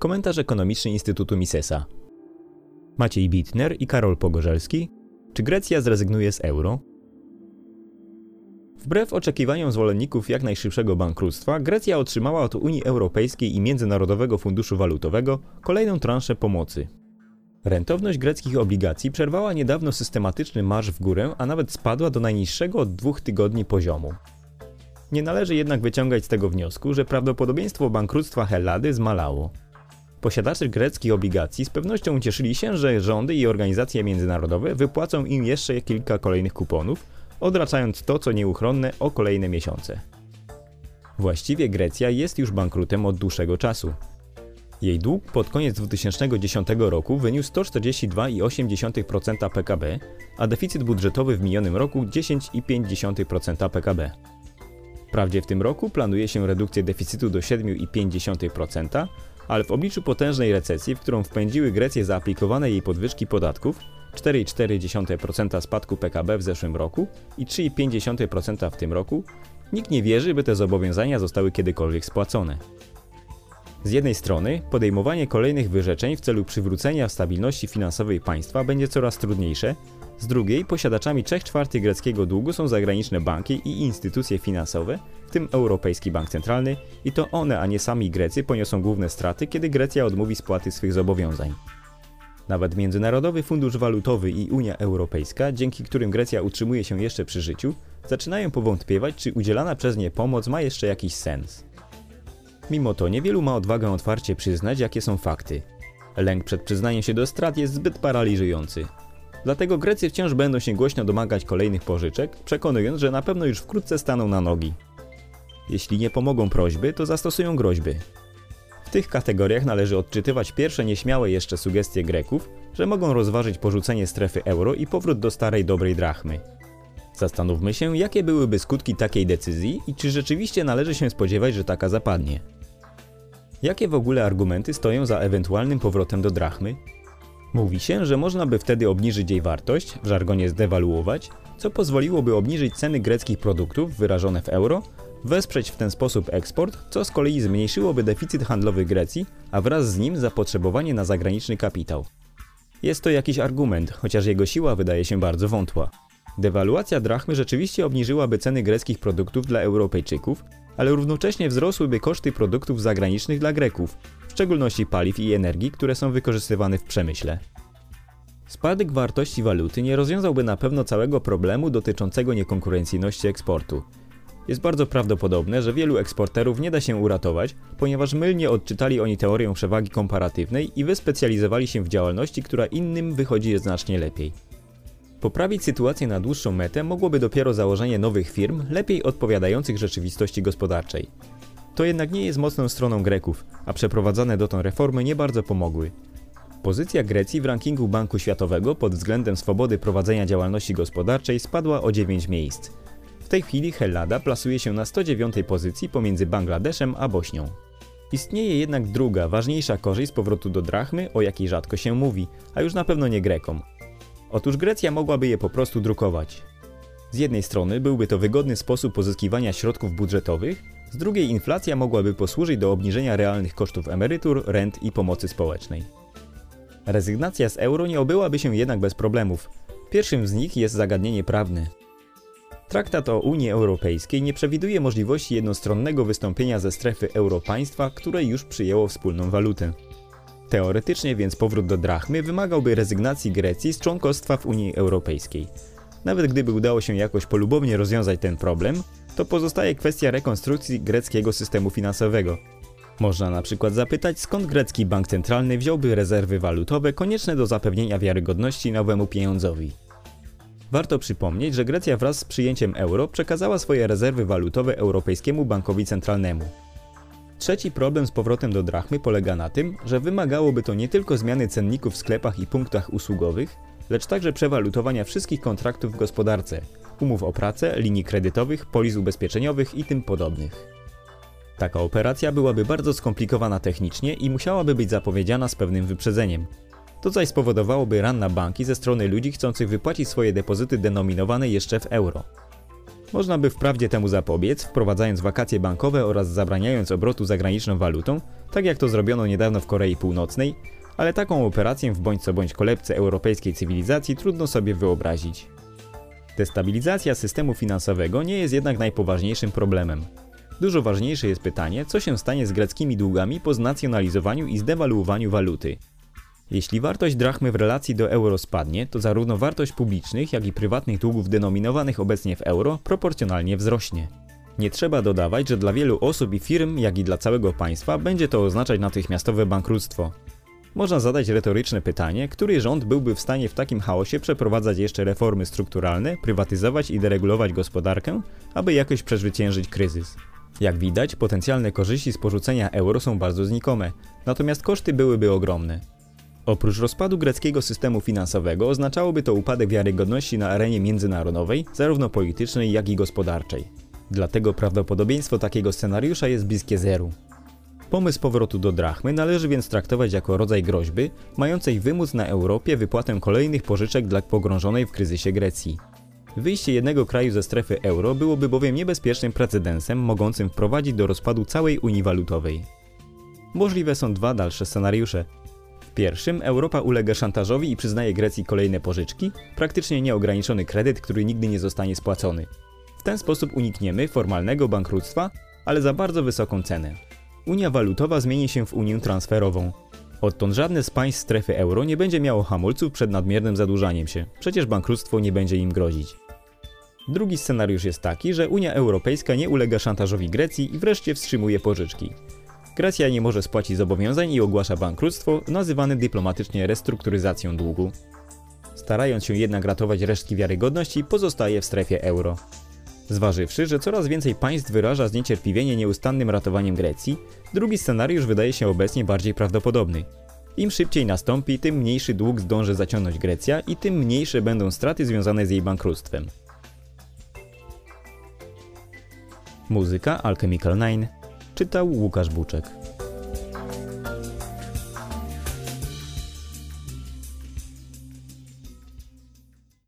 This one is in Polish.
Komentarz ekonomiczny Instytutu Misesa. Maciej Bitner i Karol Pogorzelski. Czy Grecja zrezygnuje z euro? Wbrew oczekiwaniom zwolenników jak najszybszego bankructwa, Grecja otrzymała od Unii Europejskiej i Międzynarodowego Funduszu Walutowego kolejną transzę pomocy. Rentowność greckich obligacji przerwała niedawno systematyczny marsz w górę, a nawet spadła do najniższego od dwóch tygodni poziomu. Nie należy jednak wyciągać z tego wniosku, że prawdopodobieństwo bankructwa Hellady zmalało. Posiadacze greckich obligacji z pewnością ucieszyli się, że rządy i organizacje międzynarodowe wypłacą im jeszcze kilka kolejnych kuponów, odraczając to, co nieuchronne, o kolejne miesiące. Właściwie Grecja jest już bankrutem od dłuższego czasu. Jej dług pod koniec 2010 roku wyniósł 142,8% PKB, a deficyt budżetowy w minionym roku 10,5% PKB. Wprawdzie w tym roku planuje się redukcję deficytu do 7,5%, ale w obliczu potężnej recesji, w którą wpędziły Grecję zaaplikowane jej podwyżki podatków, 4,4% spadku PKB w zeszłym roku i 3,5% w tym roku, nikt nie wierzy, by te zobowiązania zostały kiedykolwiek spłacone. Z jednej strony, podejmowanie kolejnych wyrzeczeń w celu przywrócenia stabilności finansowej państwa będzie coraz trudniejsze, z drugiej, posiadaczami 3 czwartych greckiego długu są zagraniczne banki i instytucje finansowe, w tym Europejski Bank Centralny, i to one, a nie sami Grecy poniosą główne straty, kiedy Grecja odmówi spłaty swych zobowiązań. Nawet Międzynarodowy Fundusz Walutowy i Unia Europejska, dzięki którym Grecja utrzymuje się jeszcze przy życiu, zaczynają powątpiewać, czy udzielana przez nie pomoc ma jeszcze jakiś sens. Mimo to niewielu ma odwagę otwarcie przyznać, jakie są fakty. Lęk przed przyznaniem się do strat jest zbyt paraliżujący. Dlatego Grecy wciąż będą się głośno domagać kolejnych pożyczek, przekonując, że na pewno już wkrótce staną na nogi. Jeśli nie pomogą prośby, to zastosują groźby. W tych kategoriach należy odczytywać pierwsze nieśmiałe jeszcze sugestie Greków, że mogą rozważyć porzucenie strefy euro i powrót do starej dobrej drachmy. Zastanówmy się, jakie byłyby skutki takiej decyzji i czy rzeczywiście należy się spodziewać, że taka zapadnie. Jakie w ogóle argumenty stoją za ewentualnym powrotem do drachmy? Mówi się, że można by wtedy obniżyć jej wartość, w żargonie zdewaluować, co pozwoliłoby obniżyć ceny greckich produktów wyrażone w euro, wesprzeć w ten sposób eksport, co z kolei zmniejszyłoby deficyt handlowy Grecji, a wraz z nim zapotrzebowanie na zagraniczny kapitał. Jest to jakiś argument, chociaż jego siła wydaje się bardzo wątła. Dewaluacja drachmy rzeczywiście obniżyłaby ceny greckich produktów dla Europejczyków, ale równocześnie wzrosłyby koszty produktów zagranicznych dla Greków, w szczególności paliw i energii, które są wykorzystywane w przemyśle. Spadek wartości waluty nie rozwiązałby na pewno całego problemu dotyczącego niekonkurencyjności eksportu. Jest bardzo prawdopodobne, że wielu eksporterów nie da się uratować, ponieważ mylnie odczytali oni teorię przewagi komparatywnej i wyspecjalizowali się w działalności, która innym wychodzi znacznie lepiej. Poprawić sytuację na dłuższą metę mogłoby dopiero założenie nowych firm, lepiej odpowiadających rzeczywistości gospodarczej. To jednak nie jest mocną stroną Greków, a przeprowadzane dotąd reformy nie bardzo pomogły. Pozycja Grecji w rankingu Banku Światowego pod względem swobody prowadzenia działalności gospodarczej spadła o 9 miejsc. W tej chwili Hellada plasuje się na 109 pozycji pomiędzy Bangladeszem a Bośnią. Istnieje jednak druga, ważniejsza korzyść z powrotu do drachmy, o jakiej rzadko się mówi, a już na pewno nie Grekom. Otóż Grecja mogłaby je po prostu drukować. Z jednej strony byłby to wygodny sposób pozyskiwania środków budżetowych, z drugiej inflacja mogłaby posłużyć do obniżenia realnych kosztów emerytur, rent i pomocy społecznej. Rezygnacja z euro nie obyłaby się jednak bez problemów. Pierwszym z nich jest zagadnienie prawne. Traktat o Unii Europejskiej nie przewiduje możliwości jednostronnego wystąpienia ze strefy euro państwa, które już przyjęło wspólną walutę. Teoretycznie więc powrót do drachmy wymagałby rezygnacji Grecji z członkostwa w Unii Europejskiej. Nawet gdyby udało się jakoś polubownie rozwiązać ten problem, to pozostaje kwestia rekonstrukcji greckiego systemu finansowego. Można na przykład zapytać, skąd grecki bank centralny wziąłby rezerwy walutowe konieczne do zapewnienia wiarygodności nowemu pieniądzowi. Warto przypomnieć, że Grecja wraz z przyjęciem euro przekazała swoje rezerwy walutowe Europejskiemu Bankowi Centralnemu. Trzeci problem z powrotem do drachmy polega na tym, że wymagałoby to nie tylko zmiany cenników w sklepach i punktach usługowych, lecz także przewalutowania wszystkich kontraktów w gospodarce, umów o pracę, linii kredytowych, polis ubezpieczeniowych i tym podobnych. Taka operacja byłaby bardzo skomplikowana technicznie i musiałaby być zapowiedziana z pewnym wyprzedzeniem. To zaś spowodowałoby ran na banki ze strony ludzi chcących wypłacić swoje depozyty denominowane jeszcze w euro. Można by wprawdzie temu zapobiec, wprowadzając wakacje bankowe oraz zabraniając obrotu zagraniczną walutą, tak jak to zrobiono niedawno w Korei Północnej, ale taką operację w bądź co bądź kolebce europejskiej cywilizacji trudno sobie wyobrazić. Destabilizacja systemu finansowego nie jest jednak najpoważniejszym problemem. Dużo ważniejsze jest pytanie, co się stanie z greckimi długami po znacjonalizowaniu i zdewaluowaniu waluty. Jeśli wartość drachmy w relacji do euro spadnie, to zarówno wartość publicznych, jak i prywatnych długów denominowanych obecnie w euro proporcjonalnie wzrośnie. Nie trzeba dodawać, że dla wielu osób i firm, jak i dla całego państwa będzie to oznaczać natychmiastowe bankructwo. Można zadać retoryczne pytanie, który rząd byłby w stanie w takim chaosie przeprowadzać jeszcze reformy strukturalne, prywatyzować i deregulować gospodarkę, aby jakoś przezwyciężyć kryzys. Jak widać, potencjalne korzyści z porzucenia euro są bardzo znikome, natomiast koszty byłyby ogromne. Oprócz rozpadu greckiego systemu finansowego oznaczałoby to upadek wiarygodności na arenie międzynarodowej, zarówno politycznej, jak i gospodarczej. Dlatego prawdopodobieństwo takiego scenariusza jest bliskie zeru. Pomysł powrotu do drachmy należy więc traktować jako rodzaj groźby, mającej wymóc na Europie wypłatę kolejnych pożyczek dla pogrążonej w kryzysie Grecji. Wyjście jednego kraju ze strefy euro byłoby bowiem niebezpiecznym precedensem mogącym wprowadzić do rozpadu całej Unii Walutowej. Możliwe są dwa dalsze scenariusze. W pierwszym Europa ulega szantażowi i przyznaje Grecji kolejne pożyczki, praktycznie nieograniczony kredyt, który nigdy nie zostanie spłacony. W ten sposób unikniemy formalnego bankructwa, ale za bardzo wysoką cenę. Unia walutowa zmieni się w Unię transferową. Odtąd żadne z państw strefy euro nie będzie miało hamulców przed nadmiernym zadłużaniem się, przecież bankructwo nie będzie im grozić. Drugi scenariusz jest taki, że Unia Europejska nie ulega szantażowi Grecji i wreszcie wstrzymuje pożyczki. Grecja nie może spłacić zobowiązań i ogłasza bankructwo, nazywane dyplomatycznie restrukturyzacją długu. Starając się jednak ratować resztki wiarygodności, pozostaje w strefie euro. Zważywszy, że coraz więcej państw wyraża zniecierpliwienie nieustannym ratowaniem Grecji, drugi scenariusz wydaje się obecnie bardziej prawdopodobny. Im szybciej nastąpi, tym mniejszy dług zdąży zaciągnąć Grecja i tym mniejsze będą straty związane z jej bankructwem. Muzyka Alchemical 9 czytał Łukasz Buczek.